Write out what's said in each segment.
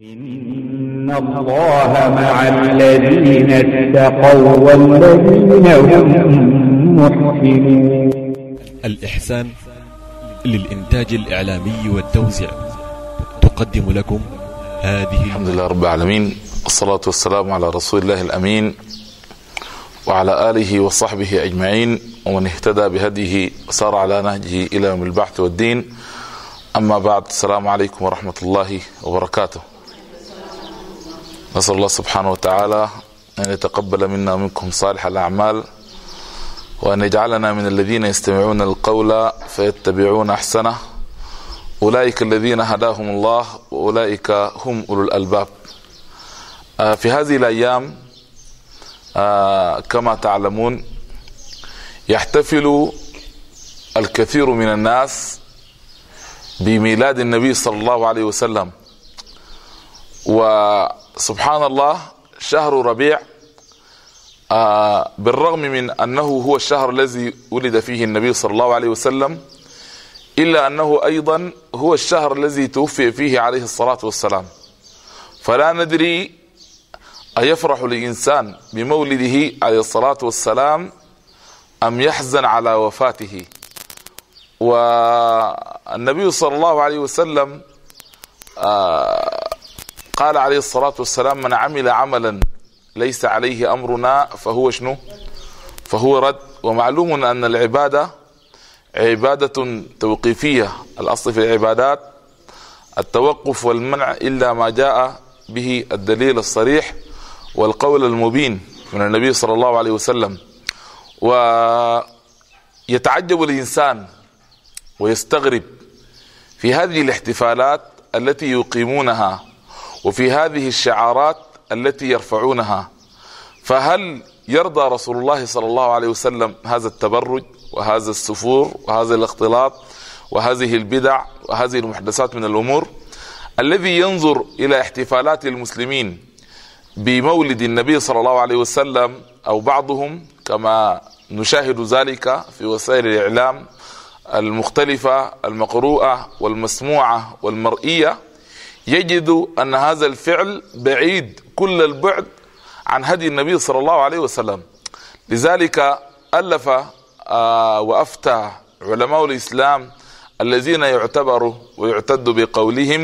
إن الله مع الذين اتقوا والذين هم محسنون الإحسان للإنتاج الإعلامي والتوزيع تقدم لكم هذه الحمد لله رب العالمين والصلاة والسلام على رسول الله الأمين وعلى آله وصحبه أجمعين ومن اهتدى بهديه وسار على نهجه إلى يوم البعث والدين. أما بعد السلام عليكم ورحمة الله وبركاته. نسأل الله سبحانه وتعالى أن يتقبل منا ومنكم صالح الأعمال وأن يجعلنا من الذين يستمعون القول فيتبعون أحسنه. أولئك الذين هداهم الله وأولئك هم أولو الألباب. آه، في هذه الأيام آه، كما تعلمون يحتفل الكثير من الناس بميلاد النبي صلى الله عليه وسلم. وسبحان الله شهر ربيع آه بالرغم من أنه هو الشهر الذي ولد فيه النبي صلى الله عليه وسلم إلا أنه أيضا هو الشهر الذي توفي فيه عليه الصلاة والسلام. فلا ندري أيفرح الإنسان بمولده عليه الصلاة والسلام أم يحزن على وفاته. والنبي صلى الله عليه وسلم آه قال عليه الصلاة والسلام من عمل عملا ليس عليه أمرنا فهو شنو؟ فهو رد. ومعلوم أن العبادة عبادة توقيفية. الأصل في العبادات التوقف والمنع إلا ما جاء به الدليل الصريح والقول المبين من النبي صلى الله عليه وسلم. ويتعجب الإنسان ويستغرب في هذه الاحتفالات التي يقيمونها. وفي هذه الشعارات التي يرفعونها. فهل يرضى رسول الله صلى الله عليه وسلم هذا التبرج وهذا السفور وهذا الاختلاط وهذه البدع وهذه المحدثات من الأمور؟ الذي ينظر إلى احتفالات المسلمين بمولد النبي صلى الله عليه وسلم أو بعضهم كما نشاهد ذلك في وسائل الإعلام المختلفة المقروءة والمسموعة والمرئية يجد أن هذا الفعل بعيد كل البعد عن هدي النبي صلى الله عليه وسلم. لذلك ألف آه وأفتى علماء الإسلام الذين يعتبروا ويعتد بقولهم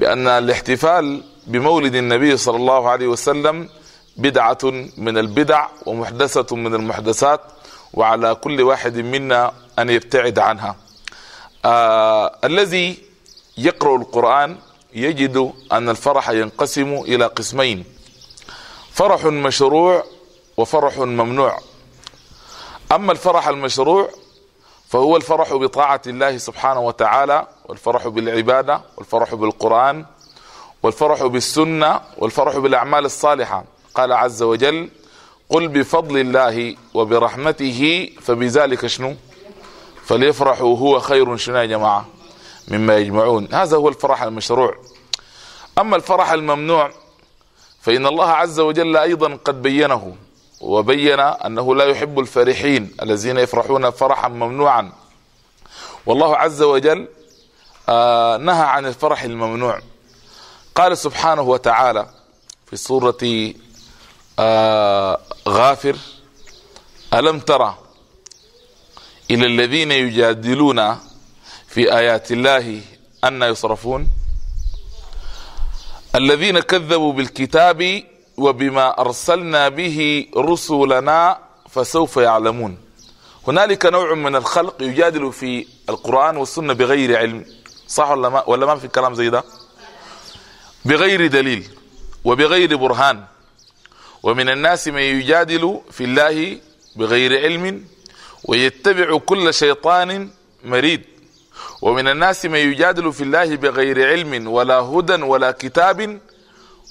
بأن الاحتفال بمولد النبي صلى الله عليه وسلم بدعة من البدع ومحدثة من المحدثات وعلى كل واحد منا أن يبتعد عنها. آه الذي يقرأ القرآن يجد أن الفرح ينقسم إلى قسمين فرح مشروع وفرح ممنوع. أما الفرح المشروع فهو الفرح بطاعة الله سبحانه وتعالى والفرح بالعبادة والفرح بالقرآن والفرح بالسنة والفرح بالأعمال الصالحة. قال عز وجل قل بفضل الله وبرحمته فبذلك شنو؟ فليفرحوا هو خير شنو يا جماعة؟ مما يجمعون. هذا هو الفرح المشروع. أما الفرح الممنوع فإن الله عز وجل أيضا قد بينه وبين أنه لا يحب الفرحين الذين يفرحون فرحا ممنوعا. والله عز وجل آه نهى عن الفرح الممنوع. قال سبحانه وتعالى في سورة آه غافر ألم ترى إلى الذين يجادلون في آيات الله أن يصرفون الذين كذبوا بالكتاب وبما أرسلنا به رسلنا فسوف يعلمون. هنالك نوع من الخلق يجادل في القرآن والسنة بغير علم. صح ولا ما ولا ما في كلام زي ده؟ بغير دليل وبغير برهان. ومن الناس من يجادل في الله بغير علم ويتبع كل شيطان مريد. ومن الناس من يجادل في الله بغير علم ولا هدى ولا كتاب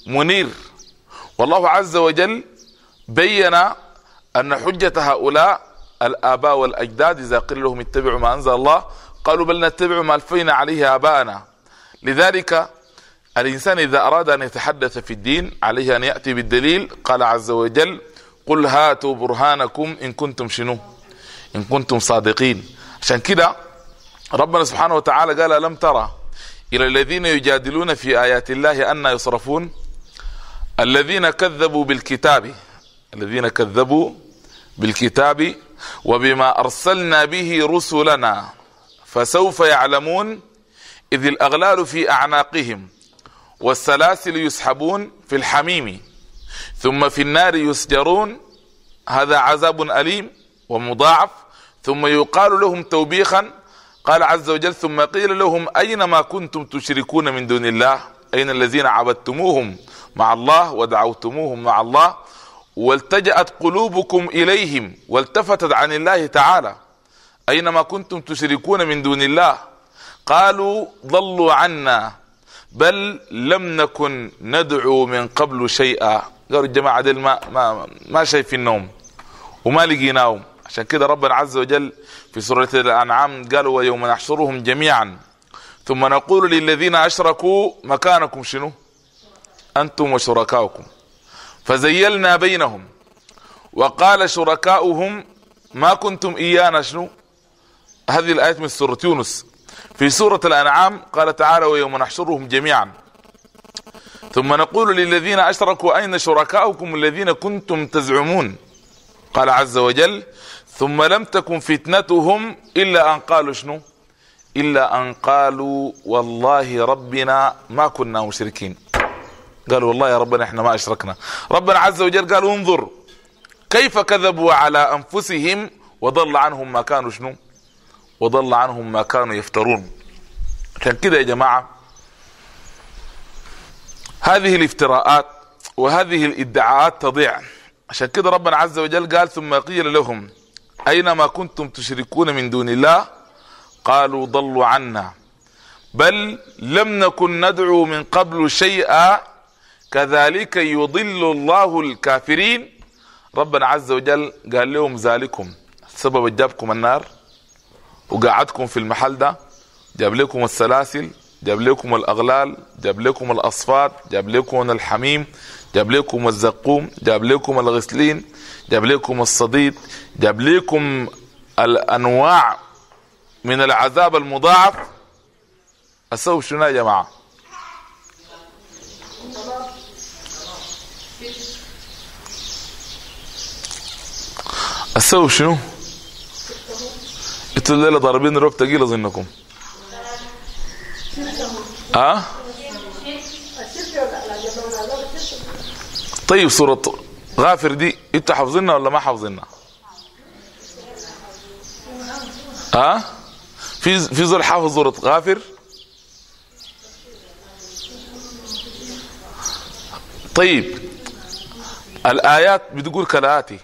منير. والله عز وجل بين أن حجة هؤلاء الآباء والأجداد إذا قيل لهم اتبعوا ما أنزل الله قالوا بل نتبع ما ألفينا عليه آباءنا. لذلك الإنسان إذا أراد أن يتحدث في الدين عليه أن يأتي بالدليل قال عز وجل قل هاتوا برهانكم إن كنتم شنو؟ إن كنتم صادقين. عشان كده ربنا سبحانه وتعالى قال لم ترى إلى الذين يجادلون في آيات الله أن يصرفون؟ الذين كذبوا بالكتاب الذين كذبوا بالكتاب وبما أرسلنا به رسلنا فسوف يعلمون إذ الأغلال في أعناقهم والسلاسل يسحبون في الحميم ثم في النار يسجرون هذا عذاب أليم ومضاعف ثم يقال لهم توبيخا قال عز وجل ثم قيل لهم أين ما كنتم تشركون من دون الله؟ أين الذين عبدتموهم مع الله ودعوتموهم مع الله؟ والتجأت قلوبكم إليهم والتفتت عن الله تعالى. أينما كنتم تشركون من دون الله؟ قالوا ضلوا عنا بل لم نكن ندعو من قبل شيئا. قالوا الجماعة دل ما, ما, ما شايفين النوم وما لقيناهم. عشان كده ربنا عز وجل في سورة الأنعام قالوا ويوم نحشرهم جميعا. ثم نقول للذين أشركوا مكانكم شنو؟ أنتم وشركاؤكم. فزيلنا بينهم. وقال شركاؤهم ما كنتم إيانا شنو؟ هذه الآية من سورة يونس. في سورة الأنعام قال تعالى ويوم نحشرهم جميعا. ثم نقول للذين أشركوا أين شركاؤكم الذين كنتم تزعمون؟ قال عز وجل ثم لم تكن فتنتهم إلا أن قالوا شنو؟ إلا أن قالوا والله ربنا ما كنا مشركين. قالوا والله يا ربنا إحنا ما أشركنا. ربنا عز وجل قال انظر كيف كذبوا على أنفسهم وضل عنهم ما كانوا شنو؟ وضل عنهم ما كانوا يفترون. عشان كده يا جماعة هذه الافتراءات وهذه الإدعاءات تضيع. عشان كده ربنا عز وجل قال ثم قيل لهم أينما كنتم تشركون من دون الله قالوا ضلوا عنا. بل لم نكن ندعو من قبل شيئا كذلك يضل الله الكافرين. ربنا عز وجل قال لهم ذلكم. سبب جابكم النار وقعدكم في المحل ده جاب لكم السلاسل جاب لكم الأغلال جاب لكم الأصفاد جاب لكم الحميم جاب لكم الزقوم جاب لكم الغسلين جاب لكم الصديد جاب لكم الأنواع من العذاب المضاعف. أسوي شنو يا جماعة؟ أسوي شنو؟ إنتوا الليلة ضاربين روب تقيل اظنكم ها؟ أه؟ طيب سورة غافر دي أنتوا حافظينها ولا ما حافظينها؟ ها؟ أه؟ في في زول حافظ سورة غافر؟ طيب الآيات بتقول كالآتي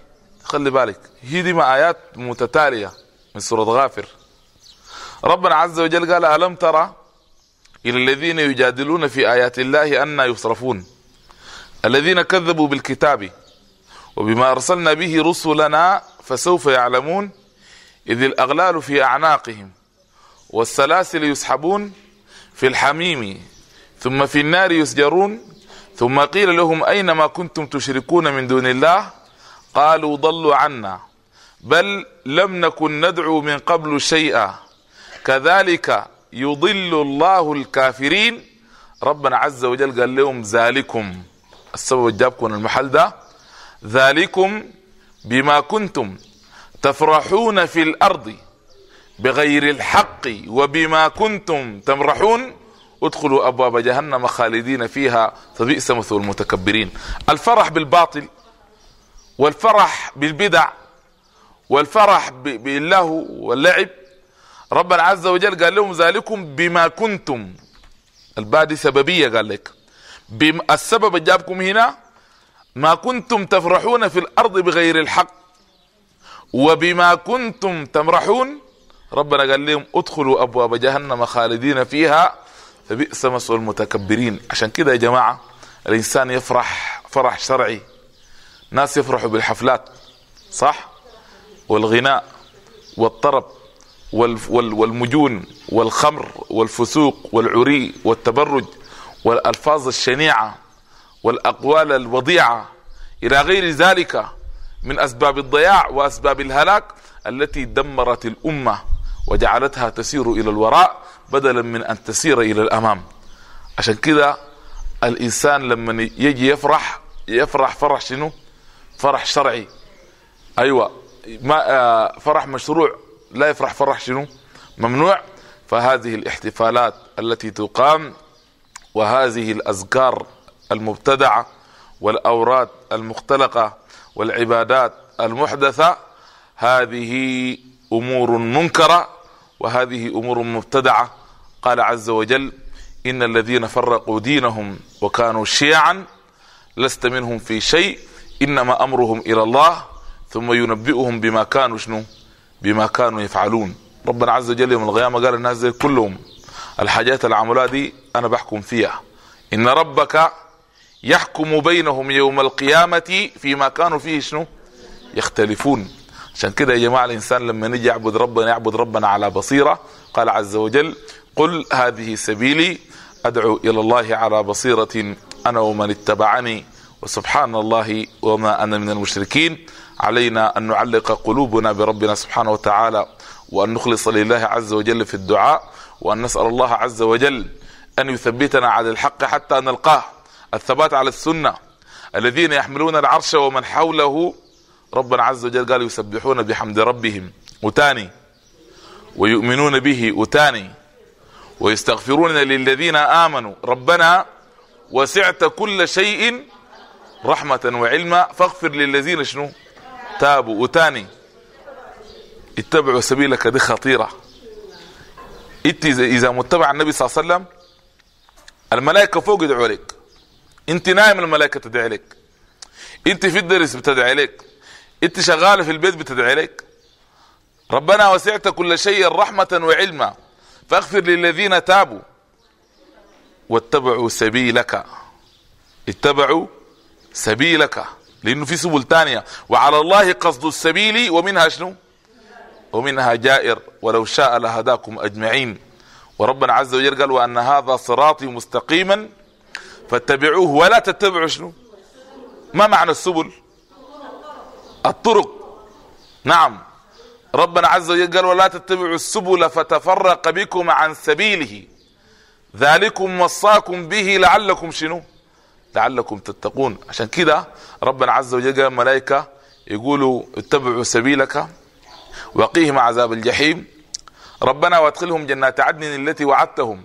خلي بالك هي دي آيات متتالية من سورة غافر ربنا عز وجل قال ألم ترى إلى الذين يجادلون في آيات الله أن يصرفون الذين كذبوا بالكتاب وبما أرسلنا به رسلنا فسوف يعلمون إذ الأغلال في أعناقهم والسلاسل يسحبون في الحميم ثم في النار يسجرون ثم قيل لهم أين ما كنتم تشركون من دون الله؟ قالوا ضلوا عنا بل لم نكن ندعو من قبل شيئا كذلك يضل الله الكافرين. ربنا عز وجل قال لهم ذلكم. السبب جابكم المحل ده. ذلكم بما كنتم تفرحون في الأرض بغير الحق وبما كنتم تمرحون. ادخلوا أبواب جهنم خالدين فيها فبئس مثل المتكبرين. الفرح بالباطل والفرح بالبدع والفرح بالله واللعب. ربنا عز وجل قال لهم ذلكم بما كنتم. البادي سببية قال لك. السبب جابكم هنا ما كنتم تفرحون في الأرض بغير الحق. وبما كنتم تمرحون ربنا قال لهم ادخلوا أبواب جهنم خالدين فيها فبئس مسوى المتكبرين. عشان كده يا جماعة الإنسان يفرح فرح شرعي. ناس يفرحوا بالحفلات صح؟ والغناء والطرب والمجون والخمر والفسوق والعري والتبرج. والألفاظ الشنيعة والأقوال الوضيعة إلى غير ذلك من أسباب الضياع وأسباب الهلاك التي دمرت الأمة وجعلتها تسير إلى الوراء بدلا من أن تسير إلى الأمام. عشان كده الإنسان لما يجي يفرح يفرح فرح شنو؟ فرح شرعي. أيوه ما آه، فرح مشروع لا يفرح فرح شنو؟ ممنوع. فهذه الاحتفالات التي تقام وهذه الأذكار المبتدعة والأوراد المختلقة والعبادات المحدثة هذه أمور منكرة وهذه أمور مبتدعة. قال عز وجل إن الذين فرقوا دينهم وكانوا شيعا لست منهم في شيء إنما أمرهم إلى الله ثم ينبئهم بما كانوا شنو؟ بما كانوا يفعلون. ربنا عز وجل يوم القيامة قال الناس كلهم الحاجات العملاء دي أنا بحكم فيها. إن ربك يحكم بينهم يوم القيامة فيما كانوا فيه شنو؟ يختلفون. عشان كده يا جماعة الإنسان لما نجي يعبد ربنا يعبد ربنا على بصيرة قال عز وجل قل هذه سبيلي أدعو إلى الله على بصيرة أنا ومن اتبعني وسبحان الله وما أنا من المشركين. علينا أن نعلق قلوبنا بربنا سبحانه وتعالى وأن نخلص لله عز وجل في الدعاء وأن نسأل الله عز وجل أن يثبتنا على الحق حتى نلقاه. الثبات على السنة. الذين يحملون العرش ومن حوله ربنا عز وجل قال يسبحون بحمد ربهم. وتاني. ويؤمنون به. وتاني. ويستغفرون للذين آمنوا. ربنا وسعت كل شيء رحمة وعلما. فاغفر للذين شنو؟ تابوا. وتاني. اتبعوا سبيلك دي خطيرة إنت اذا متبع النبي صلى الله عليه وسلم الملائكة فوق يدعوا لك إنت نايم الملائكة تدعي لك إنت في الدرس بتدعي لك إنت شغالة في البيت بتدعي لك ربنا وسعت كل شيء رحمة وعلما. فاغفر للذين تابوا واتبعوا سبيلك. اتبعوا سبيلك. لأنه في سبل ثانية وعلى الله قصد السبيل ومنها شنو؟ ومنها جائر ولو شاء لهداكم أجمعين. وربنا عز وجل قال وأن هذا صراطي مستقيما فاتبعوه ولا تتبعوا شنو؟ ما معنى السبل؟ الطرق. نعم. ربنا عز وجل قال ولا تتبعوا السبل فتفرق بكم عن سبيله. ذلكم وصاكم به لعلكم شنو؟ لعلكم تتقون. عشان كده ربنا عز وجل قال الملائكه يقولوا اتبعوا سبيلك. وقيهم عذاب الجحيم. ربنا وادخلهم جنات عدن التي وعدتهم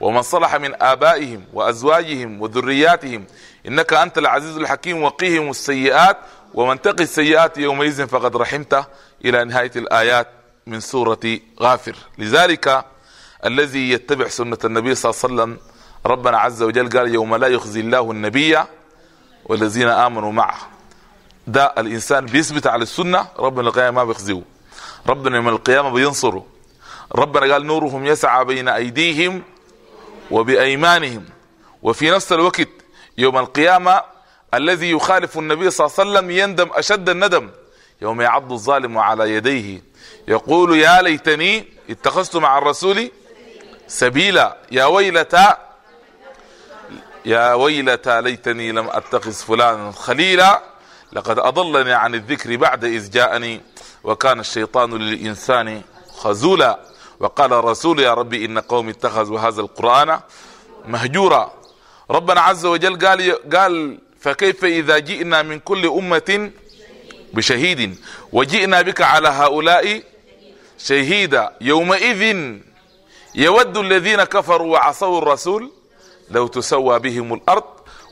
ومن صلح من آبائهم وأزواجهم وذرياتهم إنك أنت العزيز الحكيم. وقيهم السيئات ومن تقي السيئات يومئذ فقد رحمته. إلى نهاية الآيات من سورة غافر. لذلك الذي يتبع سنة النبي صلى الله عليه وسلم ربنا عز وجل قال يوم لا يخزي الله النبي والذين آمنوا معه. ده الإنسان بيثبت على السنة ربنا القيامة ما بيخزيه. ربنا يوم القيامة بينصره ربنا قال نورهم يسعى بين أيديهم وبأيمانهم. وفي نفس الوقت يوم القيامة الذي يخالف النبي صلى الله عليه وسلم يندم أشد الندم يوم يعض الظالم على يديه. يقول يا ليتني اتخذت مع الرسول سبيلا. يا ويلتى يا ويلتى ليتني لم أتخذ فلانا خليلا. لقد أضلني عن الذكر بعد إذ جاءني. وكان الشيطان للإنسان خزولا وقال الرسول يا ربي إن قومي اتخذوا هذا القرآن مهجورا. ربنا عز وجل قال قال فكيف إذا جئنا من كل أمة بشهيد؟ وجئنا بك على هؤلاء شهيدا. يومئذ يود الذين كفروا وعصوا الرسول لو تسوى بهم الأرض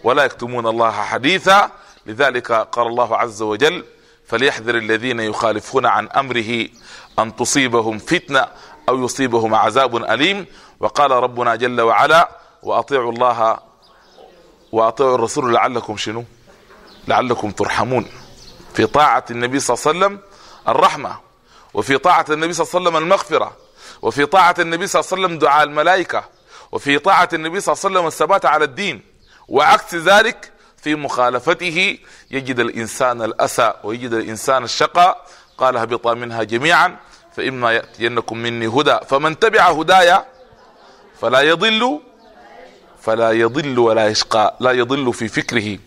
ولا يكتمون الله حديثا. لذلك قال الله عز وجل فليحذر الذين يخالفون عن أمره أن تصيبهم فتنة أو يصيبهم عذاب أليم. وقال ربنا جل وعلا وأطيعوا الله وأطيعوا الرسول لعلكم شنو؟ لعلكم ترحمون. في طاعة النبي صلى الله عليه وسلم الرحمة وفي طاعة النبي صلى الله عليه وسلم المغفرة وفي طاعة النبي صلى الله عليه وسلم دعاء الملائكة وفي طاعة النبي صلى الله عليه وسلم الثبات على الدين. وعكس ذلك في مخالفته يجد الإنسان الأسى ويجد الإنسان الشقاء قال اهبطا منها جميعا فإما يأتينكم مني هدى فمن تبع هدايا فلا يضل فلا يضل ولا يشقى لا يضل في فكره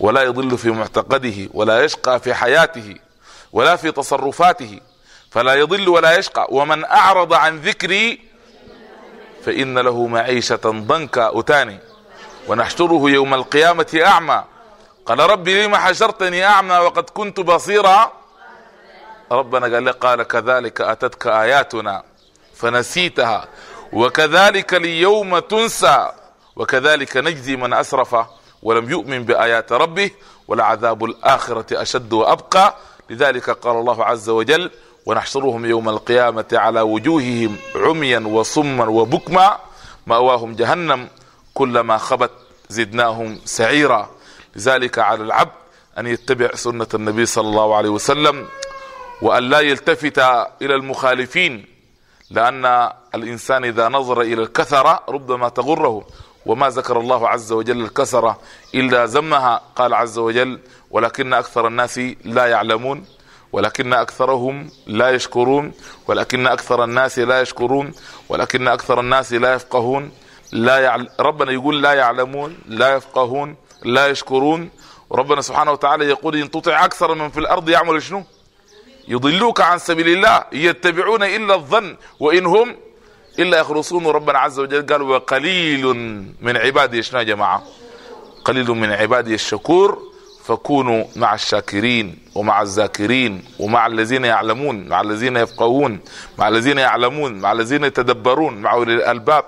ولا يضل في معتقده ولا يشقى في حياته ولا في تصرفاته فلا يضل ولا يشقى ومن أعرض عن ذكري فإن له معيشة ضنكا أتاني ونحشره يوم القيامة أعمى. قال ربي لما حشرتني أعمى وقد كنت بصيرا. ربنا قال لي قال كذلك أتتك آياتنا فنسيتها. وكذلك اليوم تنسى. وكذلك نجزي من أسرف ولم يؤمن بآيات ربه ولعذاب الآخرة أشد وأبقى. لذلك قال الله عز وجل ونحشرهم يوم القيامة على وجوههم عميا وصما وبكما. مأواهم جهنم كلما خبت زدناهم سعيرا. لذلك على العبد أن يتبع سنة النبي صلى الله عليه وسلم وأن لا يلتفت إلى المخالفين لأن الإنسان إذا نظر إلى الكثرة ربما تغره. وما ذكر الله عز وجل الكسرة إلا زمها قال عز وجل ولكن أكثر الناس لا يعلمون ولكن أكثرهم لا يشكرون ولكن أكثر الناس لا يشكرون ولكن أكثر الناس لا يفقهون لا يعل... ربنا يقول لا يعلمون لا يفقهون لا يشكرون. وربنا سبحانه وتعالى يقول إن تطع أكثر من في الأرض يعمل شنو؟ يضلوك عن سبيل الله يتبعون إلا الظن وإن هم إلا يخرصون ربنا عز وجل قال وقليل من عبادي شنو يا جماعة؟ قليل من عبادي الشكور فكونوا مع الشاكرين ومع الذاكرين ومع الذين يعلمون مع الذين يفقهون مع الذين يعلمون مع الذين يتدبرون مع أولي الألباب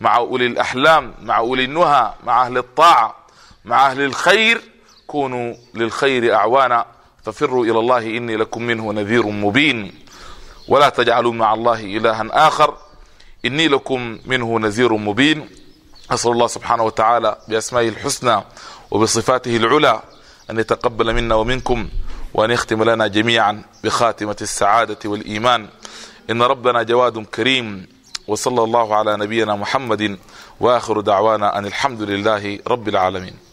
مع أولي الأحلام مع أولي النهى مع أهل الطاعة. مع أهل الخير كونوا للخير أعوانا ففروا إلى الله إني لكم منه نذير مبين. ولا تجعلوا مع الله إلها آخر إني لكم منه نذير مبين. أسأل الله سبحانه وتعالى بأسمائه الحسنى وبصفاته العلى أن يتقبل منا ومنكم وأن يختم لنا جميعا بخاتمة السعادة والإيمان. إن ربنا جواد كريم وصلى الله على نبينا محمد وآخر دعوانا أن الحمد لله رب العالمين.